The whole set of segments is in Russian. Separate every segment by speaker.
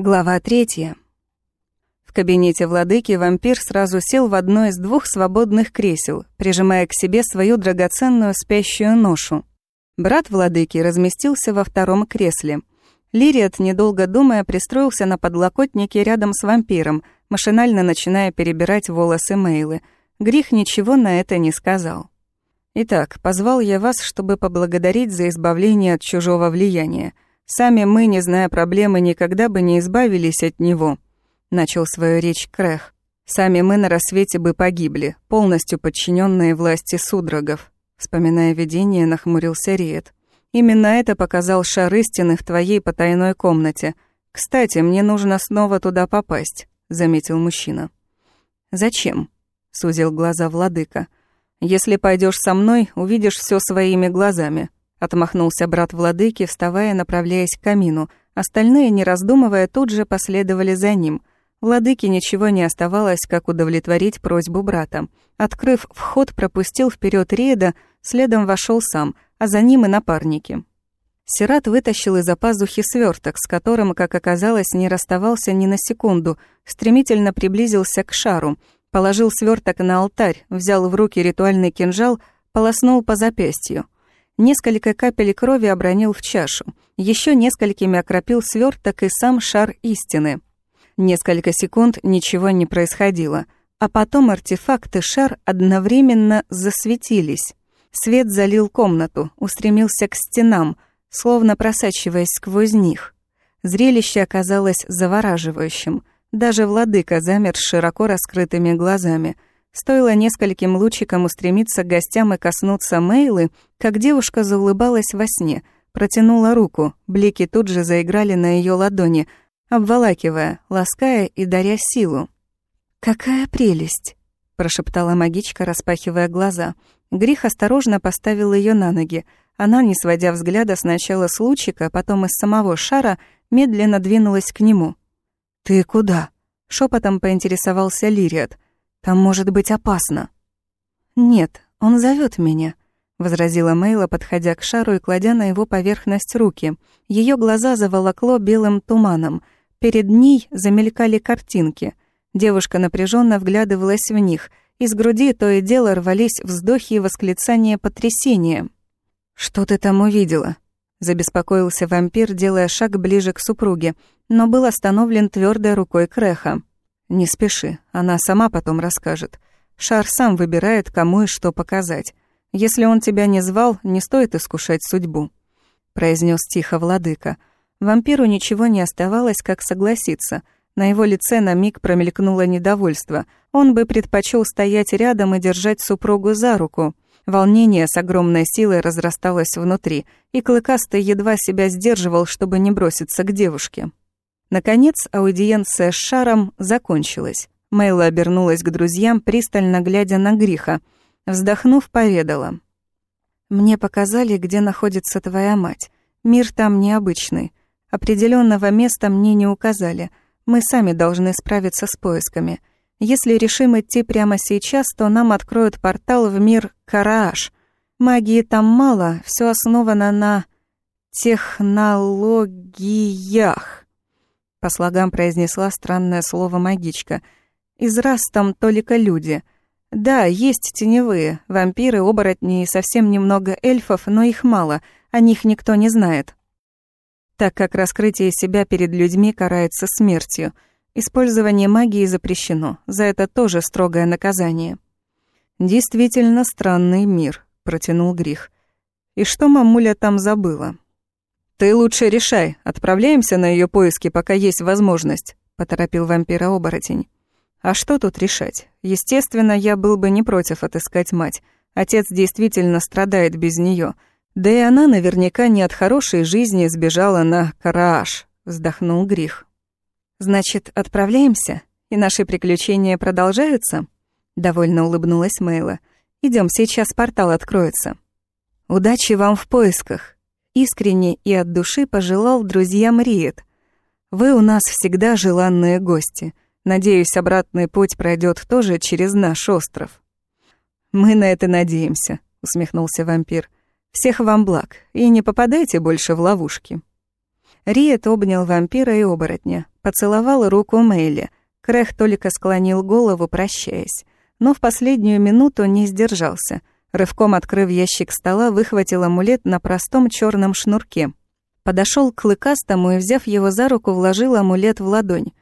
Speaker 1: Глава третья. В кабинете владыки вампир сразу сел в одно из двух свободных кресел, прижимая к себе свою драгоценную спящую ношу. Брат владыки разместился во втором кресле. Лириат, недолго думая, пристроился на подлокотнике рядом с вампиром, машинально начиная перебирать волосы Мейлы. Грих ничего на это не сказал. «Итак, позвал я вас, чтобы поблагодарить за избавление от чужого влияния. Сами мы, не зная проблемы, никогда бы не избавились от него», — начал свою речь Крэх. «Сами мы на рассвете бы погибли, полностью подчиненные власти судрогов», — вспоминая видение, нахмурился Риет. «Именно это показал шар истины в твоей потайной комнате. Кстати, мне нужно снова туда попасть», — заметил мужчина. «Зачем?» — сузил глаза владыка. «Если пойдешь со мной, увидишь все своими глазами», Отмахнулся брат владыки, вставая, направляясь к камину. Остальные, не раздумывая, тут же последовали за ним. Владыке ничего не оставалось, как удовлетворить просьбу брата. Открыв вход, пропустил вперед Реда, следом вошел сам, а за ним и напарники. Сират вытащил из-за пазухи сверток, с которым, как оказалось, не расставался ни на секунду, стремительно приблизился к шару, положил сверток на алтарь, взял в руки ритуальный кинжал, полоснул по запястью — Несколько капель крови обронил в чашу. Еще несколькими окропил сверток и сам шар истины. Несколько секунд ничего не происходило. А потом артефакт и шар одновременно засветились. Свет залил комнату, устремился к стенам, словно просачиваясь сквозь них. Зрелище оказалось завораживающим. Даже владыка замер с широко раскрытыми глазами — Стоило нескольким лучикам устремиться к гостям и коснуться Мейлы, как девушка заулыбалась во сне, протянула руку, блики тут же заиграли на ее ладони, обволакивая, лаская и даря силу. «Какая прелесть!» — прошептала магичка, распахивая глаза. Грих осторожно поставил ее на ноги. Она, не сводя взгляда сначала с лучика, потом из самого шара, медленно двинулась к нему. «Ты куда?» — шепотом поинтересовался Лириат — там может быть опасно». «Нет, он зовет меня», — возразила Мейла, подходя к шару и кладя на его поверхность руки. Ее глаза заволокло белым туманом. Перед ней замелькали картинки. Девушка напряженно вглядывалась в них. Из груди то и дело рвались вздохи и восклицания потрясения. «Что ты там увидела?» Забеспокоился вампир, делая шаг ближе к супруге, но был остановлен твердой рукой Креха. «Не спеши, она сама потом расскажет. Шар сам выбирает, кому и что показать. Если он тебя не звал, не стоит искушать судьбу», — произнес тихо владыка. Вампиру ничего не оставалось, как согласиться. На его лице на миг промелькнуло недовольство. Он бы предпочел стоять рядом и держать супругу за руку. Волнение с огромной силой разрасталось внутри, и Клыкастый едва себя сдерживал, чтобы не броситься к девушке. Наконец, аудиенция с Шаром закончилась. Мейла обернулась к друзьям, пристально глядя на Гриха. Вздохнув, поведала. «Мне показали, где находится твоя мать. Мир там необычный. Определенного места мне не указали. Мы сами должны справиться с поисками. Если решим идти прямо сейчас, то нам откроют портал в мир Карааш. Магии там мало, все основано на технологиях. По слогам произнесла странное слово магичка. Из рас там только люди. Да, есть теневые, вампиры, оборотни и совсем немного эльфов, но их мало, о них никто не знает. Так как раскрытие себя перед людьми карается смертью. Использование магии запрещено, за это тоже строгое наказание. «Действительно странный мир», — протянул Грих. «И что мамуля там забыла?» «Ты лучше решай, отправляемся на ее поиски, пока есть возможность», — поторопил вампира-оборотень. «А что тут решать? Естественно, я был бы не против отыскать мать. Отец действительно страдает без нее. Да и она наверняка не от хорошей жизни сбежала на Карааш», — вздохнул Грих. «Значит, отправляемся? И наши приключения продолжаются?» Довольно улыбнулась Мейла. Идем, сейчас портал откроется. «Удачи вам в поисках!» Искренне и от души пожелал друзьям Риет. «Вы у нас всегда желанные гости. Надеюсь, обратный путь пройдет тоже через наш остров». «Мы на это надеемся», — усмехнулся вампир. «Всех вам благ, и не попадайте больше в ловушки». Риет обнял вампира и оборотня, поцеловал руку Мэйли. Крэх только склонил голову, прощаясь. Но в последнюю минуту не сдержался. Рывком открыв ящик стола, выхватил амулет на простом черном шнурке. Подошел к клыкастому и, взяв его за руку, вложил амулет в ладонь.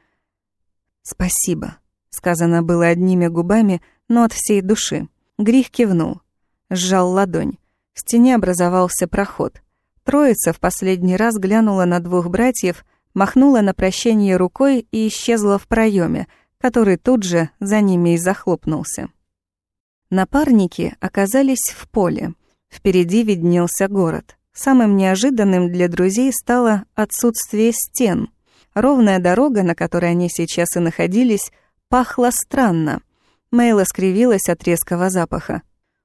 Speaker 1: «Спасибо», — сказано было одними губами, но от всей души. Грих кивнул. Сжал ладонь. В стене образовался проход. Троица в последний раз глянула на двух братьев, махнула на прощение рукой и исчезла в проеме, который тут же за ними и захлопнулся. Напарники оказались в поле. Впереди виднелся город. Самым неожиданным для друзей стало отсутствие стен. Ровная дорога, на которой они сейчас и находились, пахла странно. Мейла скривилась от резкого запаха.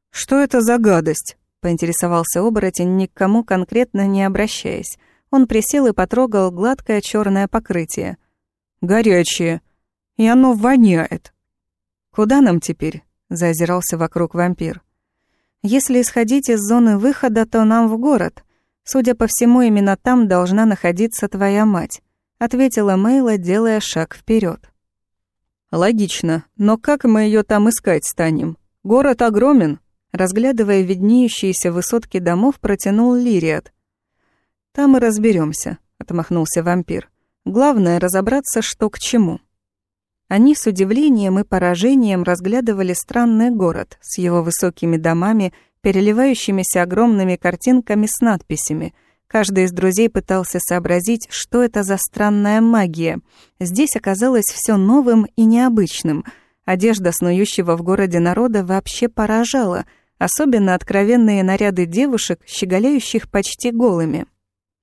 Speaker 1: «Что это за гадость?» поинтересовался оборотень, ни к кому конкретно не обращаясь. Он присел и потрогал гладкое черное покрытие. «Горячее. И оно воняет». «Куда нам теперь?» — заозирался вокруг вампир. «Если исходить из зоны выхода, то нам в город. Судя по всему, именно там должна находиться твоя мать», — ответила Мейла, делая шаг вперед. «Логично. Но как мы ее там искать станем? Город огромен, Разглядывая виднеющиеся высотки домов, протянул Лириат. «Там и разберемся, отмахнулся вампир. «Главное — разобраться, что к чему». Они с удивлением и поражением разглядывали странный город с его высокими домами, переливающимися огромными картинками с надписями. Каждый из друзей пытался сообразить, что это за странная магия. Здесь оказалось все новым и необычным. Одежда снующего в городе народа вообще поражала — особенно откровенные наряды девушек, щеголяющих почти голыми.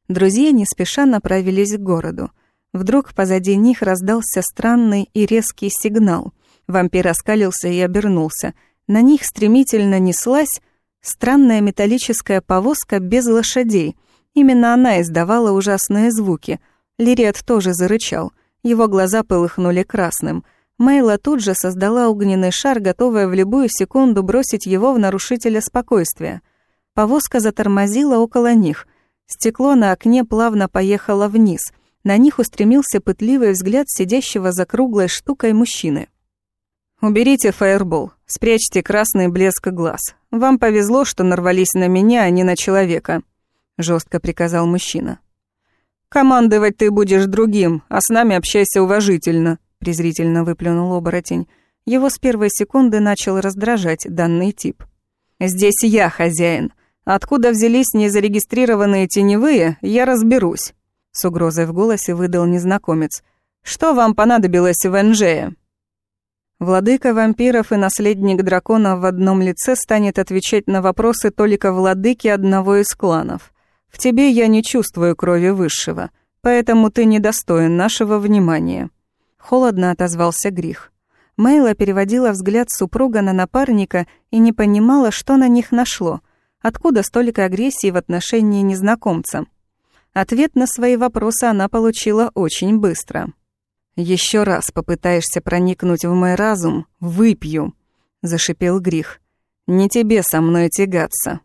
Speaker 1: Друзья не спеша направились к городу. Вдруг позади них раздался странный и резкий сигнал. Вампир оскалился и обернулся. На них стремительно неслась странная металлическая повозка без лошадей. Именно она издавала ужасные звуки. Лириат тоже зарычал. Его глаза полыхнули красным — Мейла тут же создала огненный шар, готовая в любую секунду бросить его в нарушителя спокойствия. Повозка затормозила около них. Стекло на окне плавно поехало вниз. На них устремился пытливый взгляд сидящего за круглой штукой мужчины. «Уберите фаербол, спрячьте красный блеск глаз. Вам повезло, что нарвались на меня, а не на человека», — жестко приказал мужчина. «Командовать ты будешь другим, а с нами общайся уважительно», презрительно выплюнул оборотень. Его с первой секунды начал раздражать данный тип. «Здесь я хозяин. Откуда взялись незарегистрированные теневые, я разберусь», с угрозой в голосе выдал незнакомец. «Что вам понадобилось в Энжее?» Владыка вампиров и наследник дракона в одном лице станет отвечать на вопросы только владыки одного из кланов. В тебе я не чувствую крови высшего, поэтому ты недостоин нашего внимания. Холодно отозвался Грих. Мейла переводила взгляд супруга на напарника и не понимала, что на них нашло. Откуда столько агрессии в отношении незнакомца? Ответ на свои вопросы она получила очень быстро. Еще раз попытаешься проникнуть в мой разум, выпью», — зашипел Грих. «Не тебе со мной тягаться».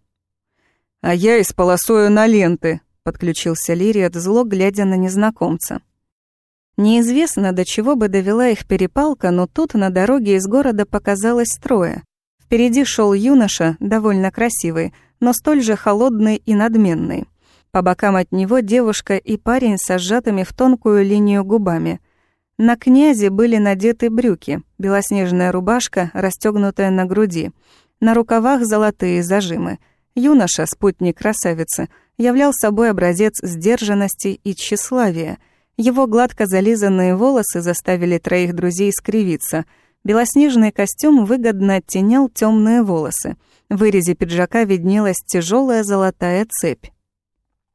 Speaker 1: «А я исполосую на ленты», — подключился Лириат, зло глядя на незнакомца. Неизвестно, до чего бы довела их перепалка, но тут на дороге из города показалось трое. Впереди шел юноша, довольно красивый, но столь же холодный и надменный. По бокам от него девушка и парень со сжатыми в тонкую линию губами. На князе были надеты брюки, белоснежная рубашка, расстегнутая на груди. На рукавах золотые зажимы. Юноша, спутник красавицы, являл собой образец сдержанности и тщеславия — его гладко зализанные волосы заставили троих друзей скривиться. Белоснежный костюм выгодно оттенял темные волосы. В вырезе пиджака виднелась тяжелая золотая цепь.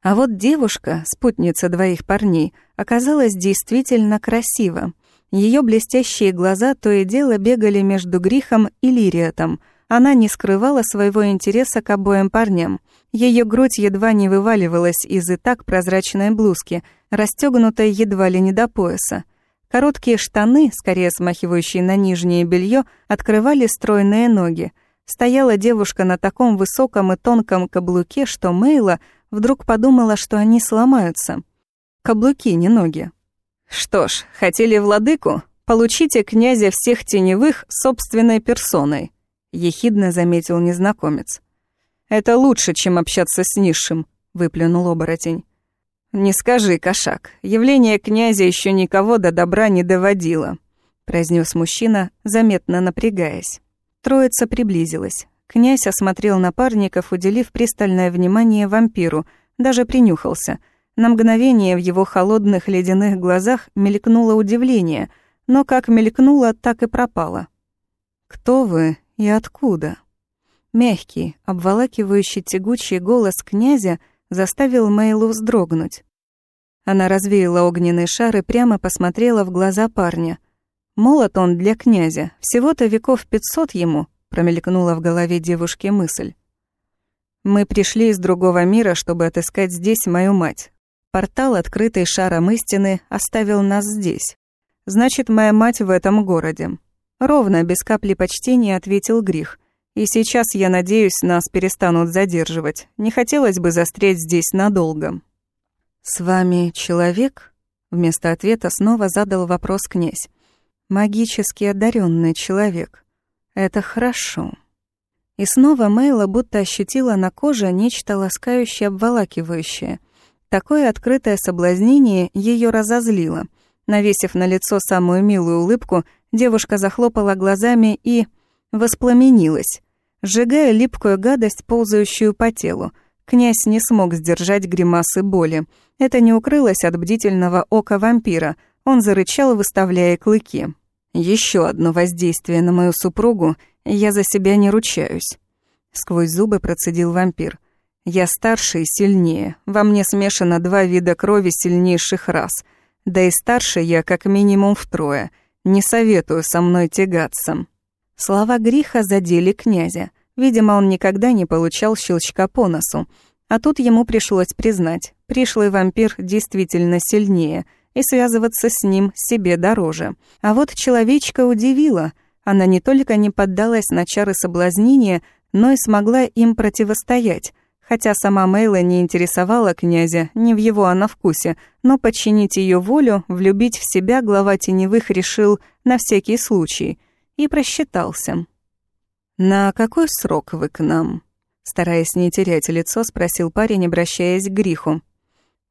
Speaker 1: А вот девушка, спутница двоих парней, оказалась действительно красива. Ее блестящие глаза то и дело бегали между Грихом и Лириатом. Она не скрывала своего интереса к обоим парням. Ее грудь едва не вываливалась из и так прозрачной блузки, расстегнутой едва ли не до пояса. Короткие штаны, скорее смахивающие на нижнее белье, открывали стройные ноги. Стояла девушка на таком высоком и тонком каблуке, что Мейла вдруг подумала, что они сломаются. каблуки, не ноги. «Что ж, хотели владыку? Получите князя всех теневых собственной персоной», — ехидно заметил незнакомец. «Это лучше, чем общаться с низшим», — выплюнул оборотень. «Не скажи, кошак, явление князя еще никого до добра не доводило», — произнес мужчина, заметно напрягаясь. Троица приблизилась. Князь осмотрел напарников, уделив пристальное внимание вампиру, даже принюхался. На мгновение в его холодных ледяных глазах мелькнуло удивление, но как мелькнуло, так и пропало. «Кто вы и откуда?» Мягкий, обволакивающий тягучий голос князя заставил Мейлу вздрогнуть. Она развеяла огненный шар и прямо посмотрела в глаза парня. Молод он для князя, всего-то веков пятьсот ему, промелькнула в голове девушки мысль. Мы пришли из другого мира, чтобы отыскать здесь мою мать. Портал, открытый шаром истины, оставил нас здесь. Значит, моя мать в этом городе. Ровно, без капли почтения, ответил Грих. И сейчас, я надеюсь, нас перестанут задерживать. Не хотелось бы застрять здесь надолго. «С вами человек?» Вместо ответа снова задал вопрос князь. «Магически одаренный человек. Это хорошо». И снова Мейла будто ощутила на коже нечто ласкающее, обволакивающее. Такое открытое соблазнение ее разозлило. Навесив на лицо самую милую улыбку, девушка захлопала глазами и... воспламенилась, сжигая липкую гадость, ползающую по телу. Князь не смог сдержать гримасы боли. Это не укрылось от бдительного ока вампира. Он зарычал, выставляя клыки. Еще одно воздействие на мою супругу, я за себя не ручаюсь. Сквозь зубы процедил вампир. Я старше и сильнее. Во мне смешано два вида крови сильнейших рас. Да и старше я как минимум втрое. Не советую со мной тягаться. Слова греха задели князя. Видимо, он никогда не получал щелчка по носу. А тут ему пришлось признать, пришлый вампир действительно сильнее, и связываться с ним себе дороже. А вот человечка удивила. Она не только не поддалась на чары соблазнения, но и смогла им противостоять. Хотя сама Мейла не интересовала князя, не в его она вкусе, но подчинить ее волю, влюбить в себя глава теневых решил на всякий случай. И просчитался. «На какой срок вы к нам?» Стараясь не терять лицо, спросил парень, обращаясь к Гриху.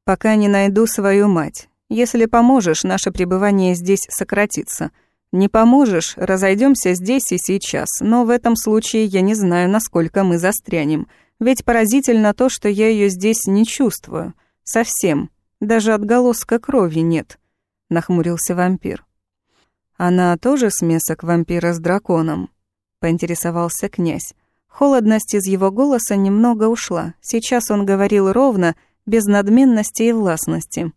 Speaker 1: «Пока не найду свою мать. Если поможешь, наше пребывание здесь сократится. Не поможешь, разойдемся здесь и сейчас, но в этом случае я не знаю, насколько мы застрянем. Ведь поразительно то, что я ее здесь не чувствую. Совсем. Даже отголоска крови нет», — нахмурился вампир. «Она тоже смесок вампира с драконом?» — поинтересовался князь. Холодность из его голоса немного ушла. Сейчас он говорил ровно, без надменности и властности.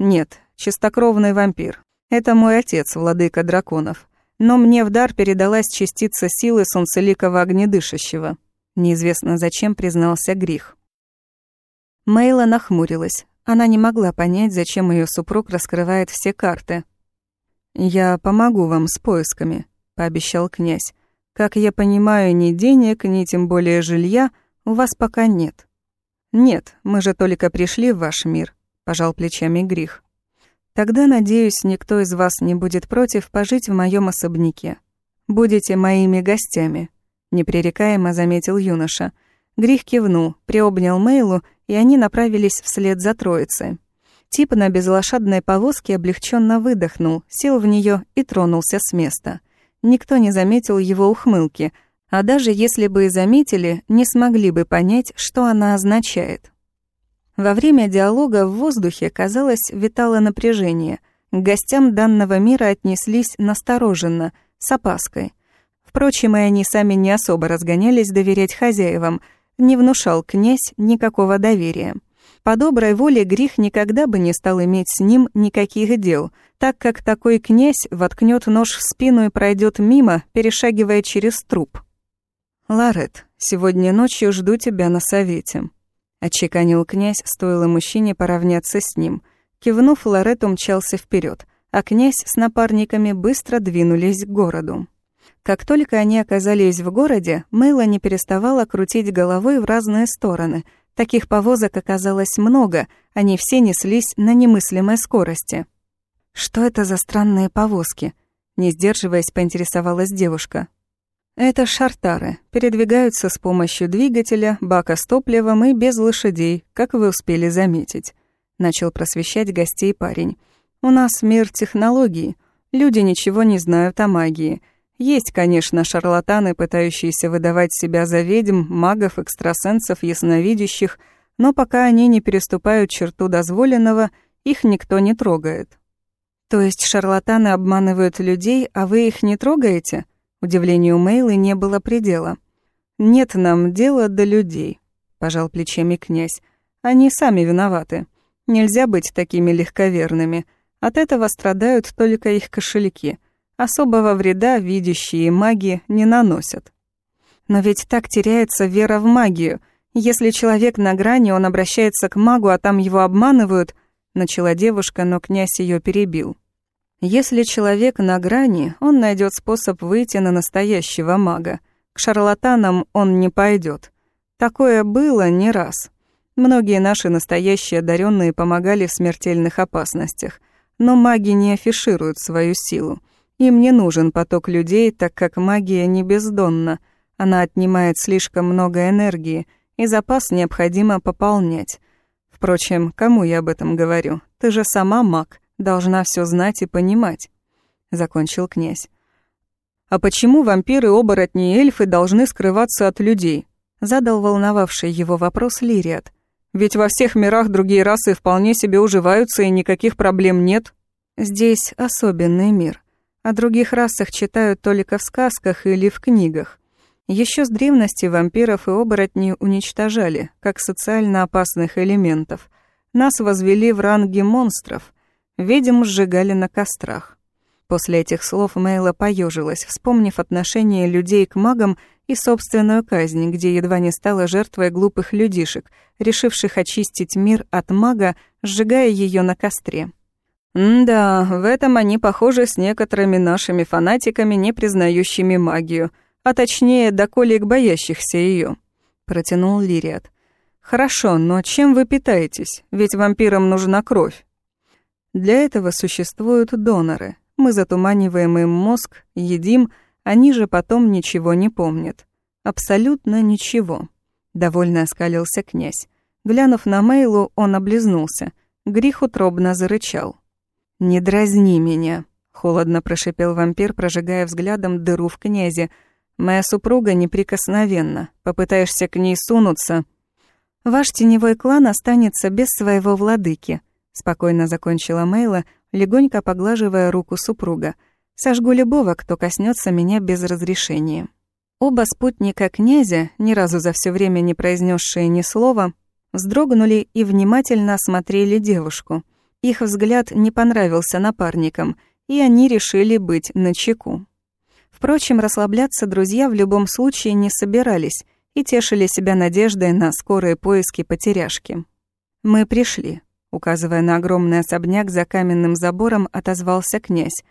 Speaker 1: «Нет, чистокровный вампир. Это мой отец, владыка драконов. Но мне в дар передалась частица силы солнцеликого огнедышащего». Неизвестно зачем признался Грих. Мейла нахмурилась. Она не могла понять, зачем ее супруг раскрывает все карты. «Я помогу вам с поисками», — пообещал князь. Как я понимаю, ни денег, ни тем более жилья у вас пока нет. Нет, мы же только пришли в ваш мир, пожал плечами Грих. Тогда, надеюсь, никто из вас не будет против пожить в моем особняке. Будете моими гостями, непререкаемо заметил юноша. Грих кивнул, приобнял Мейлу, и они направились вслед за троицей. Тип на безлошадной повозке облегченно выдохнул, сел в нее и тронулся с места. Никто не заметил его ухмылки, а даже если бы и заметили, не смогли бы понять, что она означает. Во время диалога в воздухе, казалось, витало напряжение. К гостям данного мира отнеслись настороженно, с опаской. Впрочем, и они сами не особо разгонялись доверять хозяевам, не внушал князь никакого доверия. По доброй воле грех никогда бы не стал иметь с ним никаких дел, так как такой князь воткнет нож в спину и пройдет мимо, перешагивая через труп. «Ларет, сегодня ночью жду тебя на совете», — отчеканил князь, стоило мужчине поравняться с ним. Кивнув, Ларет умчался вперед, а князь с напарниками быстро двинулись к городу. Как только они оказались в городе, Мэйла не переставала крутить головой в разные стороны, Таких повозок оказалось много, они все неслись на немыслимой скорости. «Что это за странные повозки?» Не сдерживаясь, поинтересовалась девушка. Это шартары. Передвигаются с помощью двигателя, бака с топливом и без лошадей, как вы успели заметить. Начал просвещать гостей парень. У нас мир технологий. Люди ничего не знают о магии. Есть, конечно, шарлатаны, пытающиеся выдавать себя за ведьм, магов, экстрасенсов, ясновидящих, но пока они не переступают черту дозволенного, их никто не трогает. То есть шарлатаны обманывают людей, а вы их не трогаете? Удивлению Мейлы не было предела. «Нет нам дела до людей», — пожал плечами князь. «Они сами виноваты. Нельзя быть такими легковерными. От этого страдают только их кошельки. Особого вреда видящие маги не наносят». «Но ведь так теряется вера в магию. Если человек на грани, он обращается к магу, а там его обманывают», — начала девушка, но князь ее перебил. Если человек на грани, он найдет способ выйти на настоящего мага. К шарлатанам он не пойдет. Такое было не раз. Многие наши настоящие одаренные помогали в смертельных опасностях, но маги не афишируют свою силу. Им не нужен поток людей, так как магия не бездонна. Она отнимает слишком много энергии, и запас необходимо пополнять. Впрочем, кому я об этом говорю? Ты же сама маг должна все знать и понимать», — закончил князь. «А почему вампиры, оборотни и эльфы должны скрываться от людей?» — задал волновавший его вопрос Лириат. «Ведь во всех мирах другие расы вполне себе уживаются и никаких проблем нет». «Здесь особенный мир. О других расах читают только в сказках или в книгах. Еще с древности вампиров и оборотней уничтожали, как социально опасных элементов. Нас возвели в ранге монстров — Ведьм сжигали на кострах. После этих слов Мейла поежилась, вспомнив отношение людей к магам и собственную казнь, где едва не стала жертвой глупых людишек, решивших очистить мир от мага, сжигая ее на костре. «Да, в этом они похожи с некоторыми нашими фанатиками, не признающими магию, а точнее, доколик боящихся ее, протянул Лириат. «Хорошо, но чем вы питаетесь? Ведь вампирам нужна кровь». Для этого существуют доноры. Мы затуманиваем им мозг, едим, они же потом ничего не помнят. Абсолютно ничего. Довольно оскалился князь. Глянув на Мейлу, он облизнулся. Грих утробно зарычал. «Не дразни меня», — холодно прошипел вампир, прожигая взглядом дыру в князе. «Моя супруга неприкосновенна. Попытаешься к ней сунуться...» «Ваш теневой клан останется без своего владыки», Спокойно закончила Мейла, легонько поглаживая руку супруга. «Сожгу любого, кто коснется меня без разрешения». Оба спутника князя, ни разу за все время не произнесшие ни слова, вздрогнули и внимательно осмотрели девушку. Их взгляд не понравился напарникам, и они решили быть начеку. Впрочем, расслабляться друзья в любом случае не собирались и тешили себя надеждой на скорые поиски потеряшки. «Мы пришли», Указывая на огромный особняк за каменным забором, отозвался князь.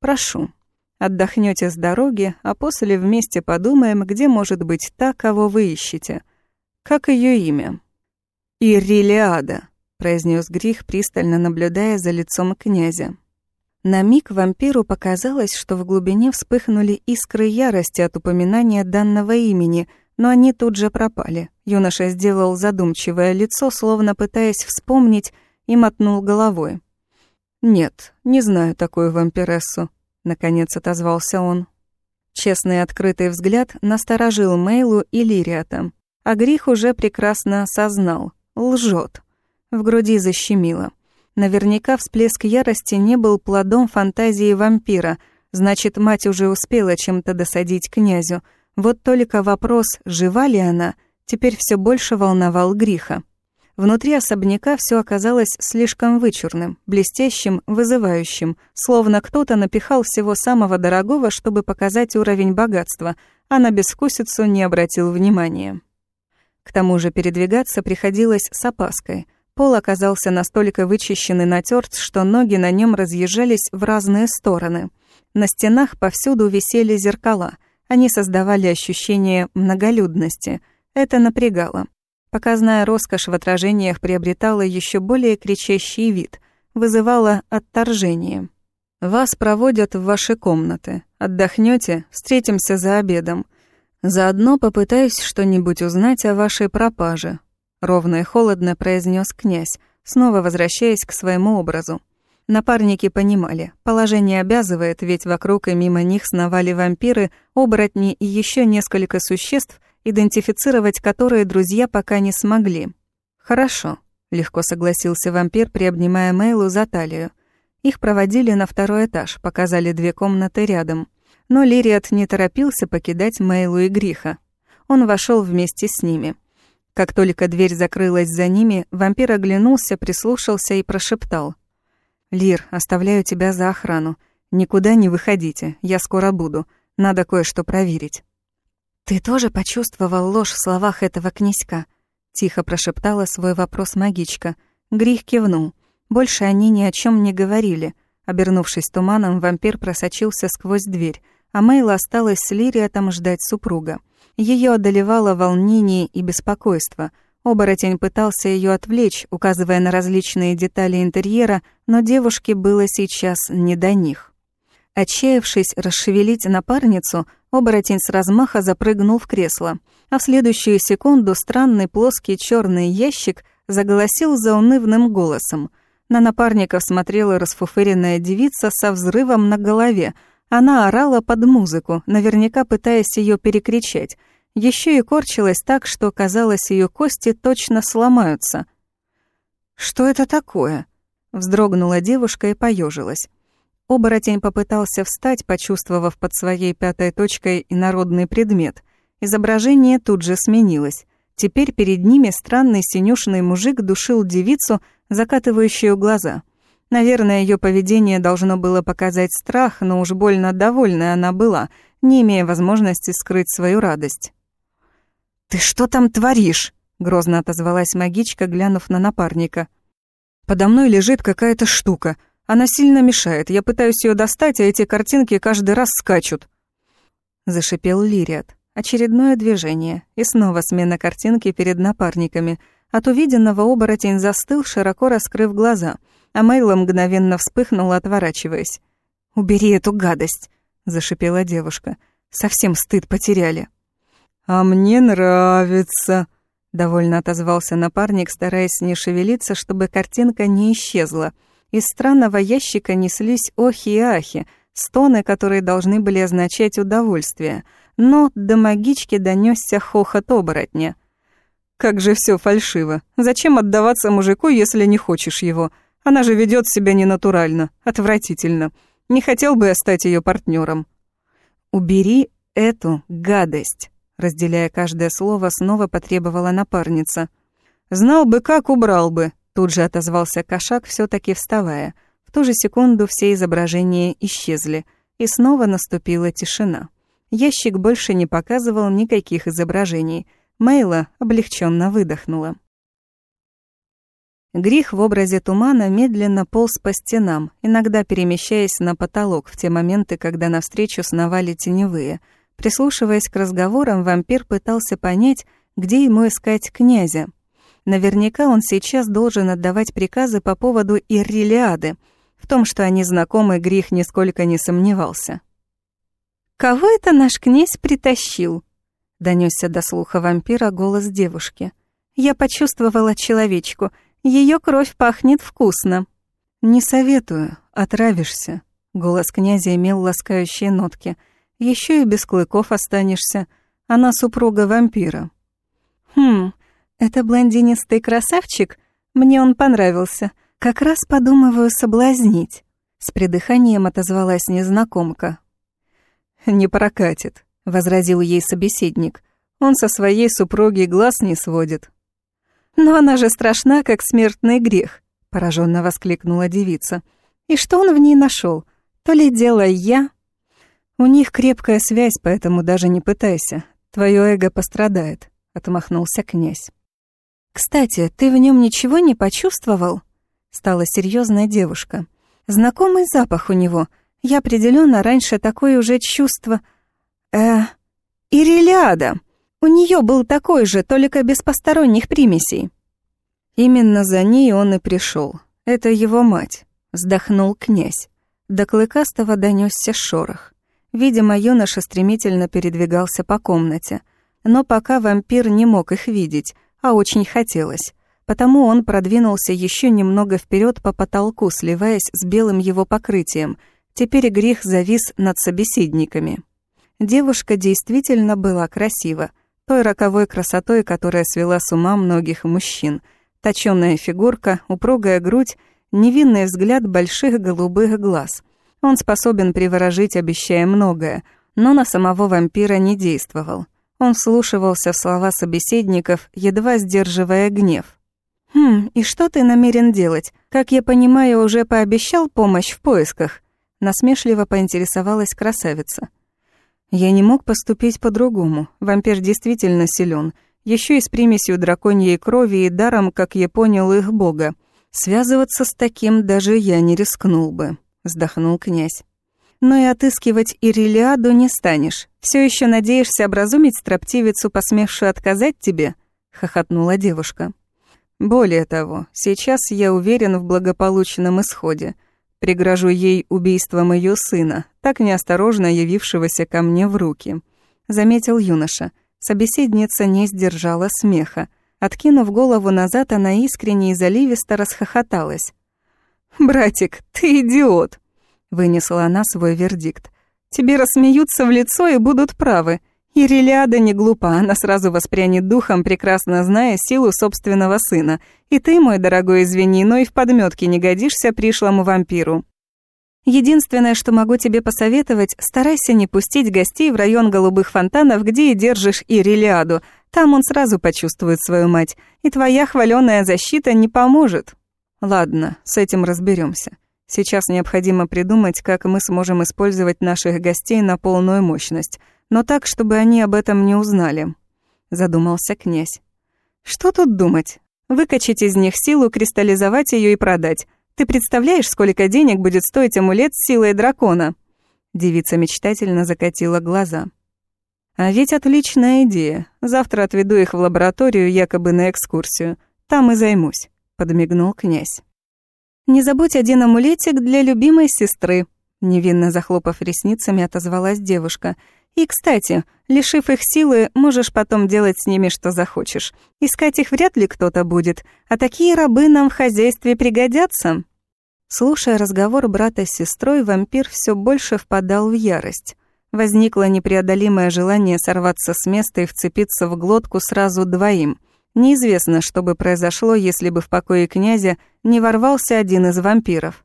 Speaker 1: «Прошу, отдохнете с дороги, а после вместе подумаем, где может быть та, кого вы ищете. Как ее имя?» «Иррилиада», — произнес Грих, пристально наблюдая за лицом князя. На миг вампиру показалось, что в глубине вспыхнули искры ярости от упоминания данного имени — но они тут же пропали. Юноша сделал задумчивое лицо, словно пытаясь вспомнить, и мотнул головой. «Нет, не знаю такую вампирессу», — наконец отозвался он. Честный открытый взгляд насторожил Мейлу и Лириата, а Грих уже прекрасно осознал — лжет. В груди защемило. Наверняка всплеск ярости не был плодом фантазии вампира, значит, мать уже успела чем-то досадить князю — вот только вопрос, жива ли она, теперь все больше волновал Гриха. Внутри особняка все оказалось слишком вычурным, блестящим, вызывающим, словно кто-то напихал всего самого дорогого, чтобы показать уровень богатства, а на безвкусицу не обратил внимания. К тому же передвигаться приходилось с опаской. Пол оказался настолько вычищен и натерт, что ноги на нем разъезжались в разные стороны. На стенах повсюду висели зеркала — они создавали ощущение многолюдности. Это напрягало. Показная роскошь в отражениях приобретала еще более кричащий вид, вызывала отторжение. «Вас проводят в ваши комнаты. Отдохнете, встретимся за обедом. Заодно попытаюсь что-нибудь узнать о вашей пропаже», — ровно и холодно произнес князь, снова возвращаясь к своему образу. Напарники понимали, положение обязывает, ведь вокруг и мимо них сновали вампиры, оборотни и еще несколько существ, идентифицировать которые друзья пока не смогли. «Хорошо», — легко согласился вампир, приобнимая Мейлу за талию. Их проводили на второй этаж, показали две комнаты рядом. Но Лириат не торопился покидать Мейлу и Гриха. Он вошел вместе с ними. Как только дверь закрылась за ними, вампир оглянулся, прислушался и прошептал. «Лир, оставляю тебя за охрану. Никуда не выходите, я скоро буду. Надо кое-что проверить». «Ты тоже почувствовал ложь в словах этого князька?» — тихо прошептала свой вопрос магичка. Грих кивнул. Больше они ни о чем не говорили. Обернувшись туманом, вампир просочился сквозь дверь, а Мейла осталась с Лириатом ждать супруга. Ее одолевало волнение и беспокойство. Оборотень пытался ее отвлечь, указывая на различные детали интерьера, но девушке было сейчас не до них. Отчаявшись расшевелить напарницу, Оборотень с размаха запрыгнул в кресло, а в следующую секунду странный плоский черный ящик заголосил заунывным голосом. На напарников смотрела расфуфыренная девица со взрывом на голове. Она орала под музыку, наверняка пытаясь ее перекричать. Еще и корчилась так, что, казалось, ее кости точно сломаются. «Что это такое?» Вздрогнула девушка и поежилась. Оборотень попытался встать, почувствовав под своей пятой точкой инородный предмет. Изображение тут же сменилось. Теперь перед ними странный синюшный мужик душил девицу, закатывающую глаза. Наверное, ее поведение должно было показать страх, но уж больно довольная она была, не имея возможности скрыть свою радость. «Ты что там творишь?» — грозно отозвалась магичка, глянув на напарника. «Подо мной лежит какая-то штука», она сильно мешает. Я пытаюсь ее достать, а эти картинки каждый раз скачут. Зашипел Лириат. Очередное движение. И снова смена картинки перед напарниками. От увиденного оборотень застыл, широко раскрыв глаза, а Мейла мгновенно вспыхнула, отворачиваясь. «Убери эту гадость!» — зашипела девушка. «Совсем стыд потеряли». «А мне нравится!» — довольно отозвался напарник, стараясь не шевелиться, чтобы картинка не исчезла — из странного ящика неслись охи и ахи, стоны, которые должны были означать удовольствие, но до магички донесся хохот оборотня. «Как же все фальшиво! Зачем отдаваться мужику, если не хочешь его? Она же ведет себя ненатурально, отвратительно. Не хотел бы я стать ее партнером. «Убери эту гадость!» Разделяя каждое слово, снова потребовала напарница. «Знал бы, как убрал бы!» Тут же отозвался кошак, все таки вставая. В ту же секунду все изображения исчезли, и снова наступила тишина. Ящик больше не показывал никаких изображений. Мейла облегченно выдохнула. Грих в образе тумана медленно полз по стенам, иногда перемещаясь на потолок в те моменты, когда навстречу сновали теневые. Прислушиваясь к разговорам, вампир пытался понять, где ему искать князя, Наверняка он сейчас должен отдавать приказы по поводу Иррелиады. В том, что они знакомы, Грих нисколько не сомневался. «Кого это наш князь притащил?» — донесся до слуха вампира голос девушки. «Я почувствовала человечку. Ее кровь пахнет вкусно». «Не советую, отравишься». Голос князя имел ласкающие нотки. Еще и без клыков останешься. Она супруга вампира». «Хм, «Это блондинистый красавчик? Мне он понравился. Как раз подумываю соблазнить». С придыханием отозвалась незнакомка. «Не прокатит», — возразил ей собеседник. «Он со своей супруги глаз не сводит». «Но она же страшна, как смертный грех», — пораженно воскликнула девица. «И что он в ней нашел? То ли дело я?» «У них крепкая связь, поэтому даже не пытайся. Твое эго пострадает», — отмахнулся князь. «Кстати, ты в нем ничего не почувствовал?» Стала серьезная девушка. «Знакомый запах у него. Я определенно раньше такое уже чувство...» «Э... Ирелиада!» У нее был такой же, только без посторонних примесей. Именно за ней он и пришел. Это его мать, вздохнул князь. До Клыкастого донесся шорох. Видимо, юноша стремительно передвигался по комнате. Но пока вампир не мог их видеть, а очень хотелось. Потому он продвинулся еще немного вперед по потолку, сливаясь с белым его покрытием. Теперь грех завис над собеседниками. Девушка действительно была красива, той роковой красотой, которая свела с ума многих мужчин. Точёная фигурка, упругая грудь, невинный взгляд больших голубых глаз. Он способен приворожить, обещая многое, но на самого вампира не действовал. Он вслушивался в слова собеседников, едва сдерживая гнев. «Хм, и что ты намерен делать? Как я понимаю, уже пообещал помощь в поисках?» Насмешливо поинтересовалась красавица. Я не мог поступить по-другому. Вампир действительно силен, еще и с примесью драконьей крови и даром, как я понял, их бога. Связываться с таким даже я не рискнул бы, вздохнул князь. Но и отыскивать Ирилиаду не станешь. Все еще надеешься образумить строптивицу, посмевшую отказать тебе? хохотнула девушка. Более того, сейчас я уверен в благополучном исходе. Пригрожу ей убийством ее сына, так неосторожно явившегося ко мне в руки. Заметил юноша. Собеседница не сдержала смеха. Откинув голову назад, она искренне и заливисто расхохоталась. «Братик, ты идиот!» — вынесла она свой вердикт. «Тебе рассмеются в лицо и будут правы. Ирелиада не глупа, она сразу воспрянет духом, прекрасно зная силу собственного сына. И ты, мой дорогой, извини, но и в подметке не годишься пришлому вампиру. Единственное, что могу тебе посоветовать, старайся не пустить гостей в район голубых фонтанов, где и держишь Ирелиаду. Там он сразу почувствует свою мать, и твоя хваленая защита не поможет. Ладно, с этим разберемся. Сейчас необходимо придумать, как мы сможем использовать наших гостей на полную мощность — но так, чтобы они об этом не узнали», — задумался князь. «Что тут думать? Выкачать из них силу, кристаллизовать ее и продать. Ты представляешь, сколько денег будет стоить амулет с силой дракона?» Девица мечтательно закатила глаза. «А ведь отличная идея. Завтра отведу их в лабораторию якобы на экскурсию. Там и займусь», — подмигнул князь. «Не забудь один амулетик для любимой сестры», — невинно захлопав ресницами, отозвалась девушка — и, кстати, лишив их силы, можешь потом делать с ними что захочешь. Искать их вряд ли кто-то будет, а такие рабы нам в хозяйстве пригодятся». Слушая разговор брата с сестрой, вампир все больше впадал в ярость. Возникло непреодолимое желание сорваться с места и вцепиться в глотку сразу двоим. Неизвестно, что бы произошло, если бы в покое князя не ворвался один из вампиров.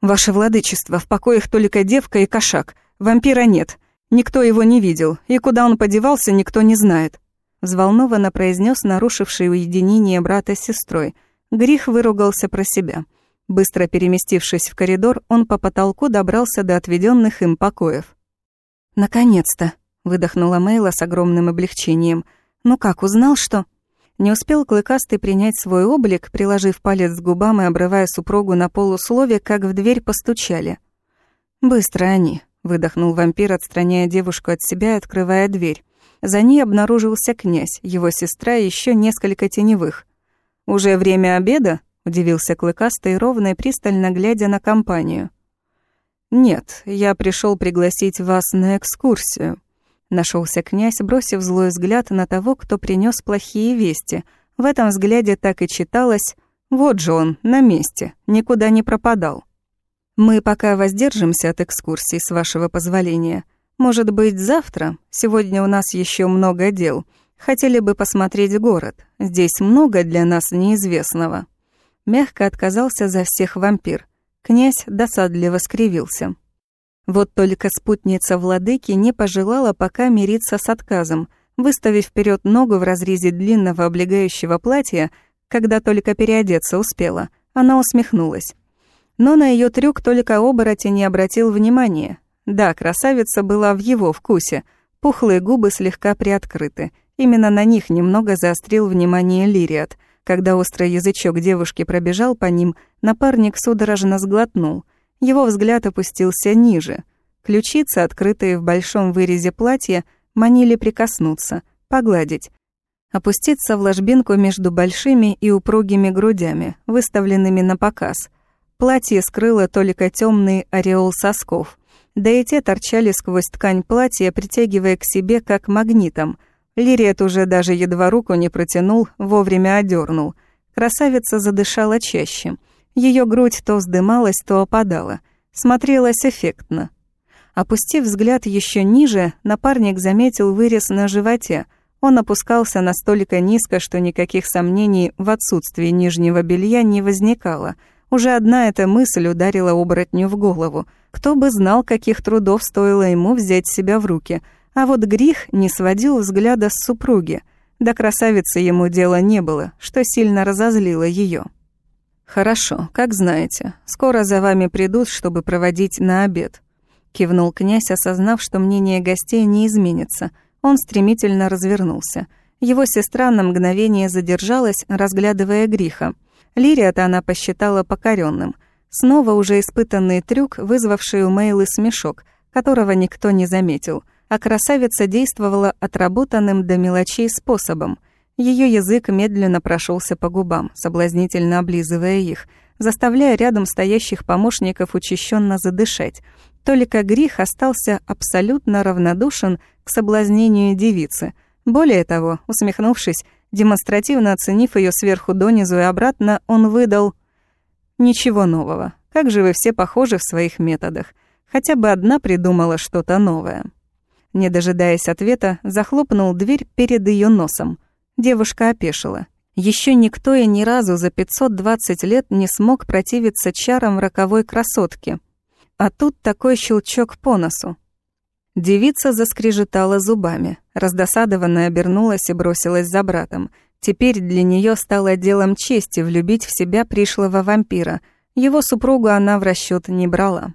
Speaker 1: «Ваше владычество, в покоях только девка и кошак. Вампира нет. Никто его не видел, и куда он подевался, никто не знает. Взволнованно произнес нарушивший уединение брата с сестрой. Грих выругался про себя. Быстро переместившись в коридор, он по потолку добрался до отведенных им покоев. «Наконец-то!» — выдохнула Мейла с огромным облегчением. «Ну как, узнал, что...» Не успел Клыкастый принять свой облик, приложив палец к губам и обрывая супругу на полуслове, как в дверь постучали. «Быстро они», выдохнул вампир, отстраняя девушку от себя и открывая дверь. За ней обнаружился князь, его сестра и еще несколько теневых. «Уже время обеда?» — удивился Клыкастый, ровно и пристально глядя на компанию. «Нет, я пришел пригласить вас на экскурсию», — нашелся князь, бросив злой взгляд на того, кто принес плохие вести. В этом взгляде так и читалось «Вот же он, на месте, никуда не пропадал». Мы пока воздержимся от экскурсий, с вашего позволения. Может быть, завтра? Сегодня у нас еще много дел. Хотели бы посмотреть город. Здесь много для нас неизвестного». Мягко отказался за всех вампир. Князь досадливо скривился. Вот только спутница владыки не пожелала пока мириться с отказом, выставив вперед ногу в разрезе длинного облегающего платья, когда только переодеться успела. Она усмехнулась. Но на ее трюк только оборотень не обратил внимания. Да, красавица была в его вкусе. Пухлые губы слегка приоткрыты. Именно на них немного заострил внимание Лириат. Когда острый язычок девушки пробежал по ним, напарник судорожно сглотнул. Его взгляд опустился ниже. Ключицы, открытые в большом вырезе платья, манили прикоснуться. погладить. Опуститься в ложбинку между большими и упругими грудями, выставленными на показ. Платье скрыло только темный ореол сосков. Да и те торчали сквозь ткань платья, притягивая к себе как магнитом. Лириет уже даже едва руку не протянул, вовремя одернул. Красавица задышала чаще. Ее грудь то вздымалась, то опадала. Смотрелась эффектно. Опустив взгляд еще ниже, напарник заметил вырез на животе. Он опускался настолько низко, что никаких сомнений в отсутствии нижнего белья не возникало. Уже одна эта мысль ударила оборотню в голову. Кто бы знал, каких трудов стоило ему взять себя в руки. А вот грех не сводил взгляда с супруги. До красавицы ему дела не было, что сильно разозлило ее. «Хорошо, как знаете. Скоро за вами придут, чтобы проводить на обед», Кивнул князь, осознав, что мнение гостей не изменится. Он стремительно развернулся. Его сестра на мгновение задержалась, разглядывая гриха. Лирия-то она посчитала покоренным. Снова уже испытанный трюк, вызвавший у Мейлы смешок, которого никто не заметил. А красавица действовала отработанным до мелочей способом. Ее язык медленно прошелся по губам, соблазнительно облизывая их, заставляя рядом стоящих помощников учащенно задышать — только Грих остался абсолютно равнодушен к соблазнению девицы. Более того, усмехнувшись, демонстративно оценив ее сверху донизу и обратно, он выдал «Ничего нового. Как же вы все похожи в своих методах. Хотя бы одна придумала что-то новое». Не дожидаясь ответа, захлопнул дверь перед ее носом. Девушка опешила. Еще никто и ни разу за 520 лет не смог противиться чарам роковой красотки — а тут такой щелчок по носу. Девица заскрежетала зубами, раздосадованно обернулась и бросилась за братом. Теперь для нее стало делом чести влюбить в себя пришлого вампира. Его супругу она в расчет не брала.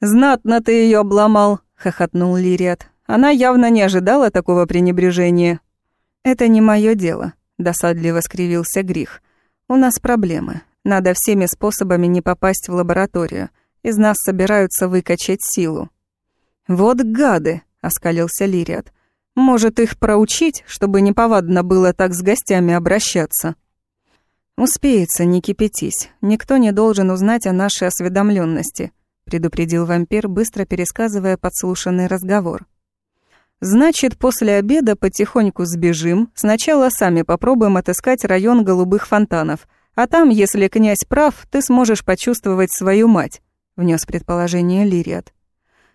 Speaker 1: «Знатно ты ее обломал», — хохотнул Лириат. Она явно не ожидала такого пренебрежения. «Это не мое дело», — досадливо скривился Грих. «У нас проблемы. Надо всеми способами не попасть в лабораторию. Из нас собираются выкачать силу. «Вот гады!» — оскалился Лириат. «Может, их проучить, чтобы неповадно было так с гостями обращаться?» «Успеется, не кипятись. Никто не должен узнать о нашей осведомленности, предупредил вампир, быстро пересказывая подслушанный разговор. «Значит, после обеда потихоньку сбежим. Сначала сами попробуем отыскать район голубых фонтанов. А там, если князь прав, ты сможешь почувствовать свою мать внес предположение Лириат.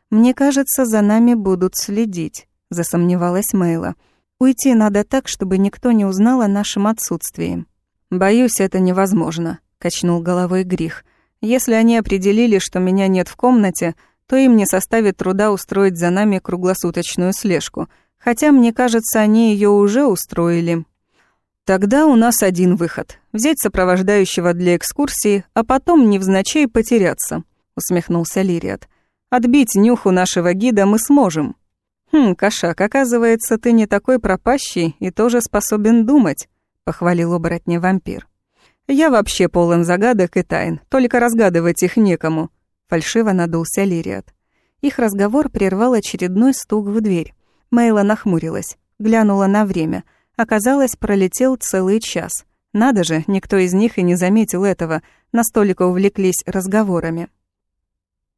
Speaker 1: Мне кажется, за нами будут следить, засомневалась Мейла. Уйти надо так, чтобы никто не узнал о нашем отсутствии. Боюсь, это невозможно, качнул головой Грих. Если они определили, что меня нет в комнате, то им не составит труда устроить за нами круглосуточную слежку. Хотя, мне кажется, они ее уже устроили. Тогда у нас один выход — взять сопровождающего для экскурсии, а потом невзначай потеряться усмехнулся Лириат. «Отбить нюху нашего гида мы сможем». «Хм, кошак, оказывается, ты не такой пропащий и тоже способен думать», — похвалил оборотня вампир. «Я вообще полон загадок и тайн, только разгадывать их некому», — фальшиво надулся Лириат. Их разговор прервал очередной стук в дверь. Мейла нахмурилась, глянула на время. Оказалось, пролетел целый час. Надо же, никто из них и не заметил этого, настолько увлеклись разговорами.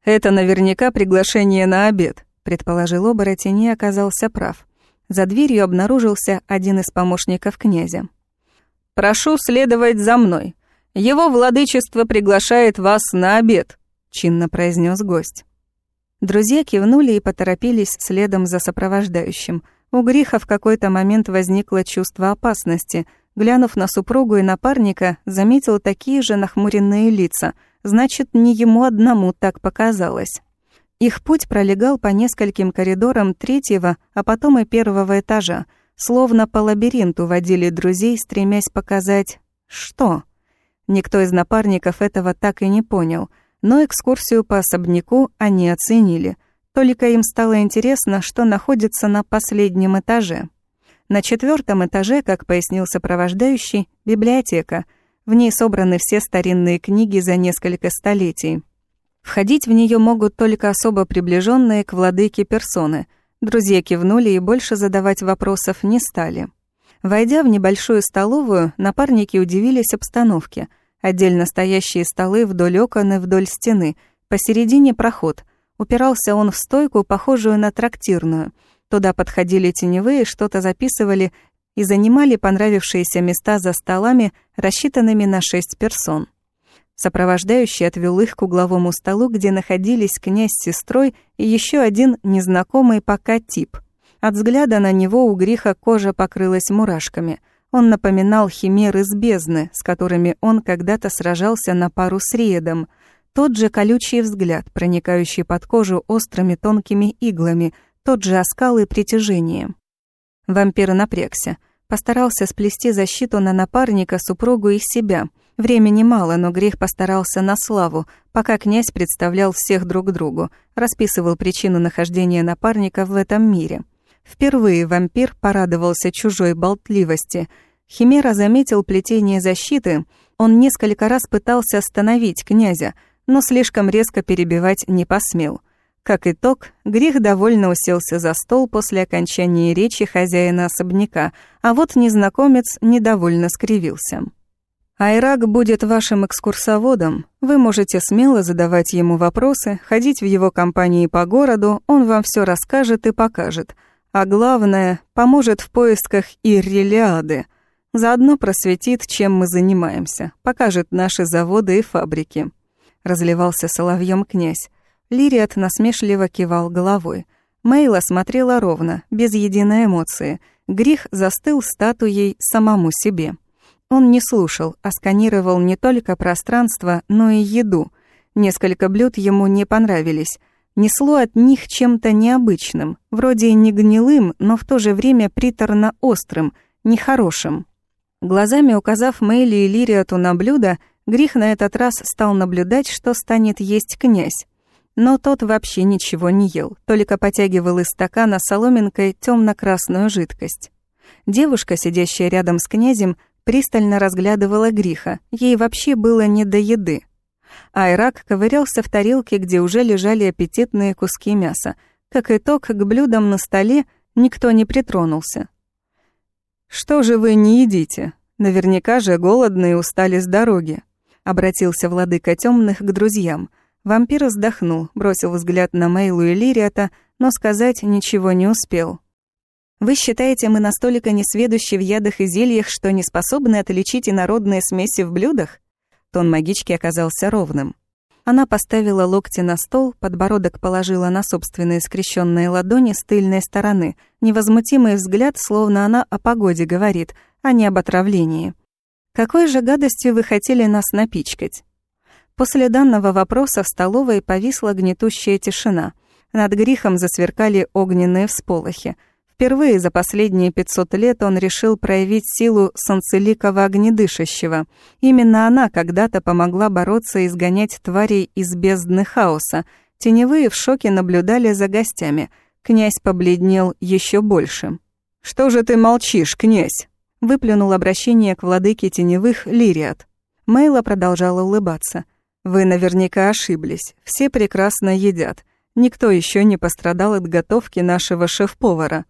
Speaker 1: «Это наверняка приглашение на обед», — предположил оборотень и оказался прав. За дверью обнаружился один из помощников князя. «Прошу следовать за мной. Его владычество приглашает вас на обед», — чинно произнес гость. Друзья кивнули и поторопились следом за сопровождающим. У Гриха в какой-то момент возникло чувство опасности. Глянув на супругу и напарника, заметил такие же нахмуренные лица — значит, не ему одному так показалось. Их путь пролегал по нескольким коридорам третьего, а потом и первого этажа, словно по лабиринту водили друзей, стремясь показать «что?». Никто из напарников этого так и не понял, но экскурсию по особняку они оценили. Только им стало интересно, что находится на последнем этаже. На четвертом этаже, как пояснил сопровождающий, библиотека — в ней собраны все старинные книги за несколько столетий. Входить в нее могут только особо приближенные к владыке персоны. Друзья кивнули и больше задавать вопросов не стали. Войдя в небольшую столовую, напарники удивились обстановке. Отдельно стоящие столы вдоль окон и вдоль стены, посередине проход. Упирался он в стойку, похожую на трактирную. Туда подходили теневые, что-то записывали и занимали понравившиеся места за столами, рассчитанными на шесть персон. Сопровождающий отвел их к угловому столу, где находились князь с сестрой и еще один незнакомый пока тип. От взгляда на него у Гриха кожа покрылась мурашками. Он напоминал химер из бездны, с которыми он когда-то сражался на пару с Риедом. Тот же колючий взгляд, проникающий под кожу острыми тонкими иглами, тот же оскал и притяжение. Вампир напрягся, постарался сплести защиту на напарника, супругу и себя — Времени мало, но грех постарался на славу, пока князь представлял всех друг другу, расписывал причину нахождения напарника в этом мире. Впервые вампир порадовался чужой болтливости. Химера заметил плетение защиты, он несколько раз пытался остановить князя, но слишком резко перебивать не посмел. Как итог, Грех довольно уселся за стол после окончания речи хозяина особняка, а вот незнакомец недовольно скривился. Айрак будет вашим экскурсоводом. Вы можете смело задавать ему вопросы, ходить в его компании по городу, он вам все расскажет и покажет. А главное, поможет в поисках Иррелиады. Заодно просветит, чем мы занимаемся, покажет наши заводы и фабрики. Разливался соловьем князь. Лириат насмешливо кивал головой. Мейла смотрела ровно, без единой эмоции. Грих застыл статуей самому себе. Он не слушал, а сканировал не только пространство, но и еду. Несколько блюд ему не понравились. Несло от них чем-то необычным, вроде не гнилым, но в то же время приторно-острым, нехорошим. Глазами указав Мэйли и Лириату на блюдо, Грих на этот раз стал наблюдать, что станет есть князь. Но тот вообще ничего не ел, только потягивал из стакана соломинкой темно красную жидкость. Девушка, сидящая рядом с князем, пристально разглядывала Гриха, ей вообще было не до еды. Айрак ковырялся в тарелке, где уже лежали аппетитные куски мяса. Как итог, к блюдам на столе никто не притронулся. «Что же вы не едите? Наверняка же голодные устали с дороги», — обратился владыка темных к друзьям. Вампир вздохнул, бросил взгляд на Мейлу и Лириата, но сказать ничего не успел. Вы считаете, мы настолько несведущи в ядах и зельях, что не способны отличить инородные смеси в блюдах? Тон магички оказался ровным. Она поставила локти на стол, подбородок положила на собственные скрещенные ладони с тыльной стороны. Невозмутимый взгляд, словно она о погоде говорит, а не об отравлении. «Какой же гадостью вы хотели нас напичкать?» После данного вопроса в столовой повисла гнетущая тишина. Над грехом засверкали огненные всполохи — Впервые за последние 500 лет он решил проявить силу солнцеликого огнедышащего. Именно она когда-то помогла бороться и изгонять тварей из бездны хаоса. Теневые в шоке наблюдали за гостями. Князь побледнел еще больше. «Что же ты молчишь, князь?» Выплюнул обращение к владыке теневых Лириат. Мейла продолжала улыбаться. «Вы наверняка ошиблись. Все прекрасно едят. Никто еще не пострадал от готовки нашего шеф-повара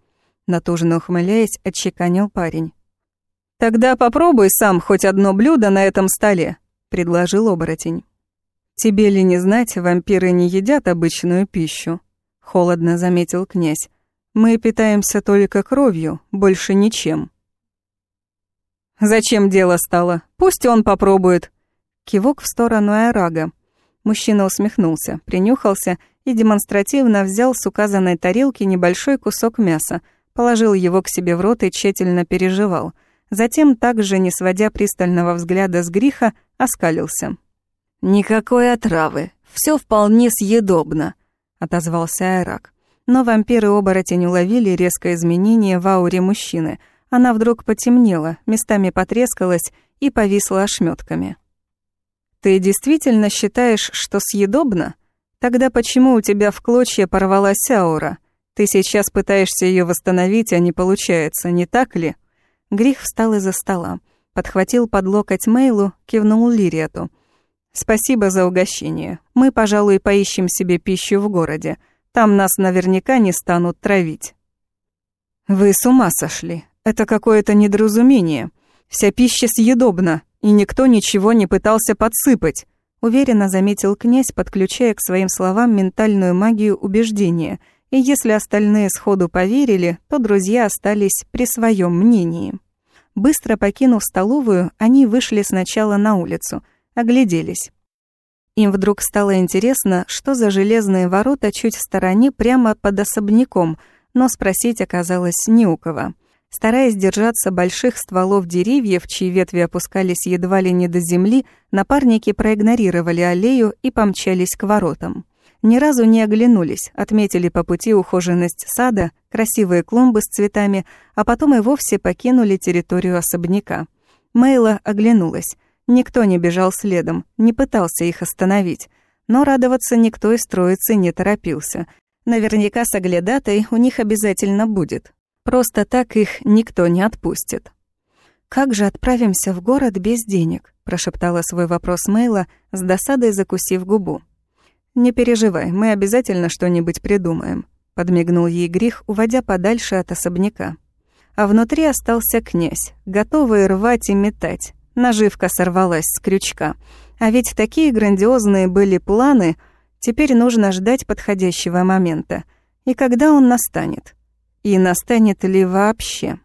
Speaker 1: натужно ухмыляясь, отчеканил парень. «Тогда попробуй сам хоть одно блюдо на этом столе», — предложил оборотень. «Тебе ли не знать, вампиры не едят обычную пищу?» — холодно заметил князь. «Мы питаемся только кровью, больше ничем». «Зачем дело стало? Пусть он попробует!» Кивок в сторону Айрага. Мужчина усмехнулся, принюхался и демонстративно взял с указанной тарелки небольшой кусок мяса, положил его к себе в рот и тщательно переживал. Затем, также не сводя пристального взгляда с греха, оскалился. «Никакой отравы, все вполне съедобно», — отозвался Айрак. Но вампиры оборотень уловили резкое изменение в ауре мужчины. Она вдруг потемнела, местами потрескалась и повисла ошметками. «Ты действительно считаешь, что съедобно? Тогда почему у тебя в клочья порвалась аура?» Ты сейчас пытаешься ее восстановить, а не получается, не так ли? Грих встал из-за стола, подхватил под локоть Мейлу, кивнул Лириату. «Спасибо за угощение. Мы, пожалуй, поищем себе пищу в городе. Там нас наверняка не станут травить». «Вы с ума сошли. Это какое-то недоразумение. Вся пища съедобна, и никто ничего не пытался подсыпать», уверенно заметил князь, подключая к своим словам ментальную магию убеждения. И если остальные сходу поверили, то друзья остались при своем мнении. Быстро покинув столовую, они вышли сначала на улицу, огляделись. Им вдруг стало интересно, что за железные ворота чуть в стороне прямо под особняком, но спросить оказалось не у кого. Стараясь держаться больших стволов деревьев, чьи ветви опускались едва ли не до земли, напарники проигнорировали аллею и помчались к воротам. Ни разу не оглянулись, отметили по пути ухоженность сада, красивые клумбы с цветами, а потом и вовсе покинули территорию особняка. Мейла оглянулась. Никто не бежал следом, не пытался их остановить. Но радоваться никто из троицы не торопился. Наверняка с оглядатой у них обязательно будет. Просто так их никто не отпустит. «Как же отправимся в город без денег?» – прошептала свой вопрос Мейла, с досадой закусив губу. «Не переживай, мы обязательно что-нибудь придумаем», – подмигнул ей Грих, уводя подальше от особняка. А внутри остался князь, готовый рвать и метать. Наживка сорвалась с крючка. А ведь такие грандиозные были планы, теперь нужно ждать подходящего момента. И когда он настанет? И настанет ли вообще?